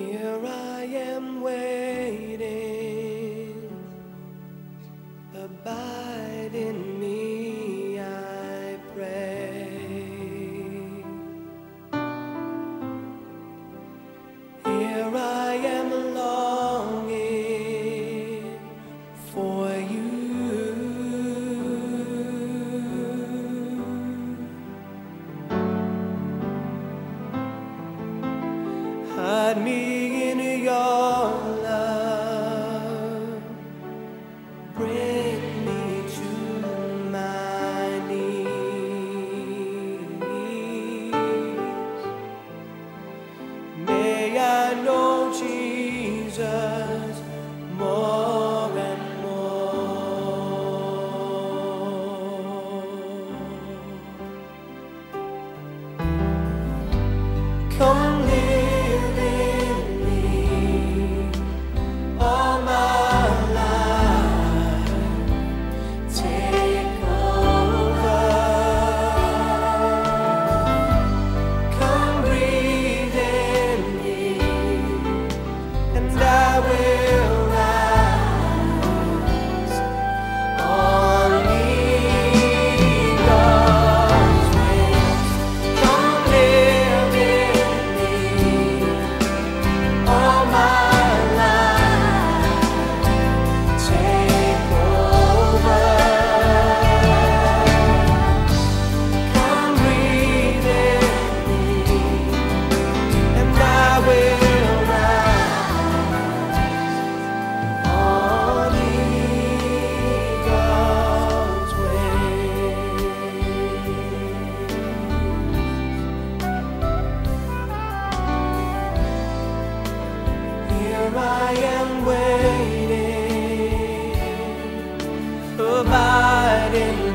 Here I I know Jesus more and more. Come in